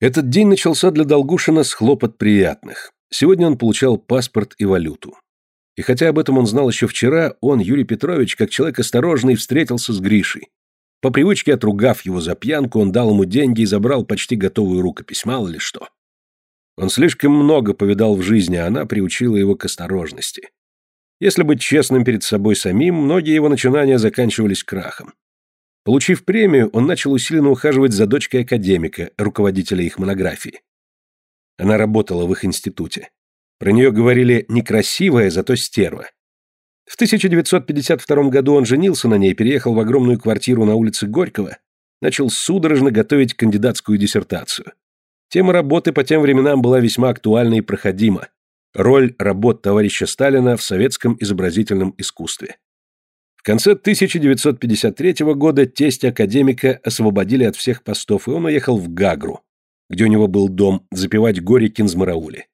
Этот день начался для Долгушина с хлопот приятных. Сегодня он получал паспорт и валюту. И хотя об этом он знал еще вчера, он, Юрий Петрович, как человек осторожный, встретился с Гришей. По привычке отругав его за пьянку, он дал ему деньги и забрал почти готовую рукопись, мало ли что. Он слишком много повидал в жизни, а она приучила его к осторожности. Если быть честным перед собой самим, многие его начинания заканчивались крахом. Получив премию, он начал усиленно ухаживать за дочкой академика, руководителя их монографии. Она работала в их институте. Про нее говорили «некрасивая, зато стерва». В 1952 году он женился на ней, переехал в огромную квартиру на улице Горького, начал судорожно готовить кандидатскую диссертацию. Тема работы по тем временам была весьма актуальна и проходима. Роль работ товарища Сталина в советском изобразительном искусстве. В конце 1953 года тесть академика освободили от всех постов, и он уехал в Гагру, где у него был дом, запивать горе Кинзмараули.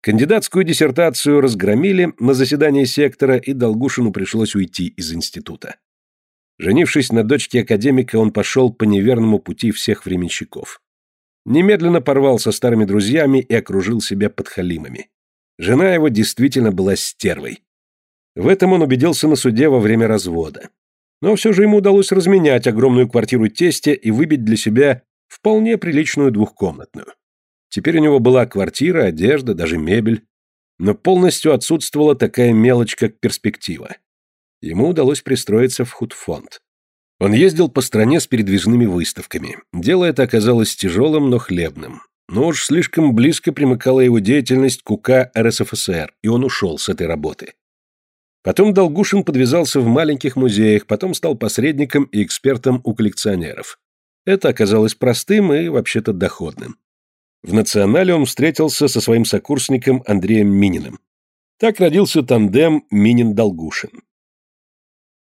Кандидатскую диссертацию разгромили на заседании сектора, и Долгушину пришлось уйти из института. Женившись на дочке академика, он пошел по неверному пути всех временщиков. Немедленно порвал со старыми друзьями и окружил себя подхалимами. Жена его действительно была стервой. В этом он убедился на суде во время развода. Но все же ему удалось разменять огромную квартиру тестя и выбить для себя вполне приличную двухкомнатную. Теперь у него была квартира, одежда, даже мебель. Но полностью отсутствовала такая мелочь, как перспектива. Ему удалось пристроиться в худфонд. Он ездил по стране с передвижными выставками. Дело это оказалось тяжелым, но хлебным. Но уж слишком близко примыкала его деятельность к УК РСФСР, и он ушел с этой работы. Потом Долгушин подвязался в маленьких музеях, потом стал посредником и экспертом у коллекционеров. Это оказалось простым и вообще-то доходным. В «Национале» он встретился со своим сокурсником Андреем Мининым. Так родился тандем Минин-Долгушин.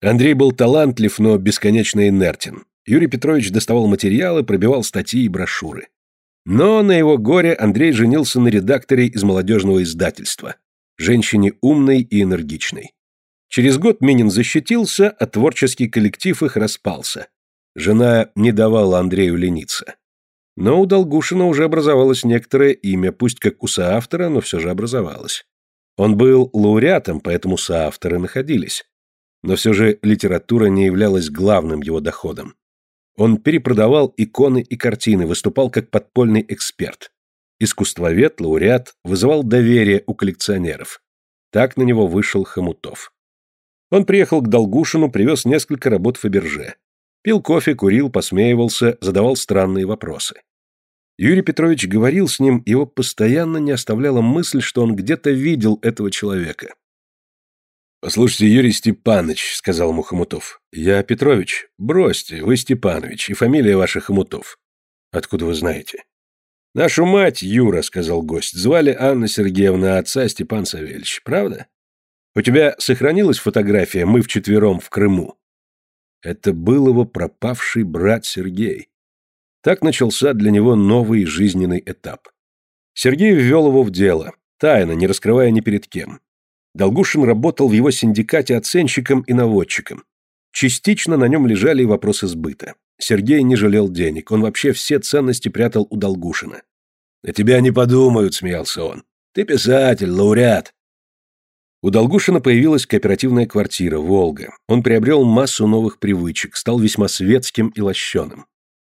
Андрей был талантлив, но бесконечно инертен. Юрий Петрович доставал материалы, пробивал статьи и брошюры. Но на его горе Андрей женился на редакторе из молодежного издательства, женщине умной и энергичной. Через год Минин защитился, а творческий коллектив их распался. Жена не давала Андрею лениться. Но у Долгушина уже образовалось некоторое имя, пусть как у соавтора, но все же образовалось. Он был лауреатом, поэтому соавторы находились. Но все же литература не являлась главным его доходом. Он перепродавал иконы и картины, выступал как подпольный эксперт. Искусствовед, лауреат, вызывал доверие у коллекционеров. Так на него вышел Хомутов. Он приехал к Долгушину, привез несколько работ Фаберже. Пил кофе, курил, посмеивался, задавал странные вопросы. Юрий Петрович говорил с ним, его постоянно не оставляла мысль, что он где-то видел этого человека. «Послушайте, Юрий Степанович», — сказал ему Хомутов. «Я Петрович. Бросьте, вы Степанович, и фамилия ваша Хомутов». «Откуда вы знаете?» «Нашу мать, Юра», — сказал гость, — «звали Анна Сергеевна, отца Степан Савельевич. Правда? У тебя сохранилась фотография «Мы вчетвером в Крыму»?» Это был его пропавший брат Сергей. Так начался для него новый жизненный этап. Сергей ввел его в дело, тайно, не раскрывая ни перед кем. Долгушин работал в его синдикате оценщиком и наводчиком. Частично на нем лежали и вопросы сбыта. Сергей не жалел денег, он вообще все ценности прятал у Долгушина. «На тебя не подумают», — смеялся он. «Ты писатель, лауреат». У Долгушина появилась кооперативная квартира «Волга». Он приобрел массу новых привычек, стал весьма светским и лощеным.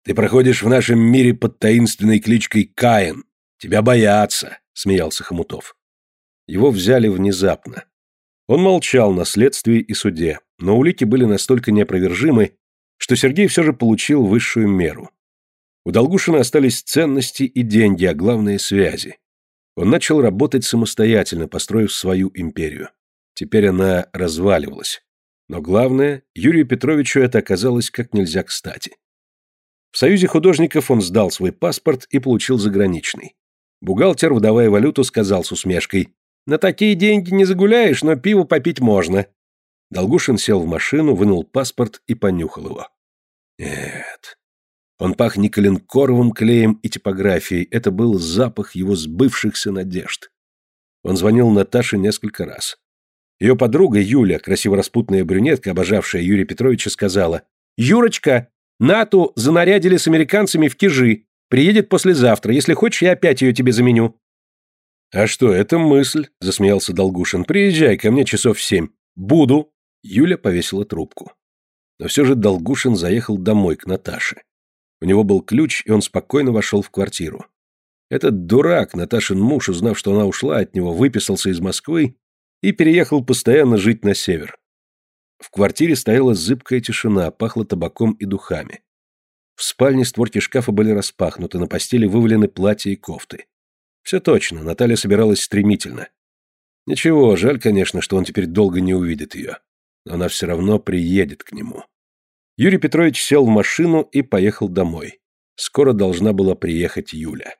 Ты проходишь в нашем мире под таинственной кличкой Каин. Тебя боятся, смеялся Хомутов. Его взяли внезапно. Он молчал на следствии и суде, но улики были настолько неопровержимы, что Сергей все же получил высшую меру. У Долгушина остались ценности и деньги, а главное – связи. Он начал работать самостоятельно, построив свою империю. Теперь она разваливалась. Но главное, Юрию Петровичу это оказалось как нельзя кстати. В Союзе художников он сдал свой паспорт и получил заграничный. Бухгалтер, выдавая валюту, сказал с усмешкой, «На такие деньги не загуляешь, но пиво попить можно». Долгушин сел в машину, вынул паспорт и понюхал его. Нет. Он пах не коленкоровым клеем и типографией, это был запах его сбывшихся надежд. Он звонил Наташе несколько раз. Ее подруга Юля, красиво распутная брюнетка, обожавшая Юрия Петровича, сказала, «Юрочка, НАТО занарядили с американцами в Кижи. Приедет послезавтра. Если хочешь, я опять ее тебе заменю». «А что, это мысль», — засмеялся Долгушин. «Приезжай ко мне часов в семь». «Буду». Юля повесила трубку. Но все же Долгушин заехал домой к Наташе. У него был ключ, и он спокойно вошел в квартиру. Этот дурак, Наташин муж, узнав, что она ушла от него, выписался из Москвы и переехал постоянно жить на север. В квартире стояла зыбкая тишина, пахло табаком и духами. В спальне створки шкафа были распахнуты, на постели вывалены платья и кофты. Все точно, Наталья собиралась стремительно. Ничего, жаль, конечно, что он теперь долго не увидит ее. Но она все равно приедет к нему. Юрий Петрович сел в машину и поехал домой. Скоро должна была приехать Юля.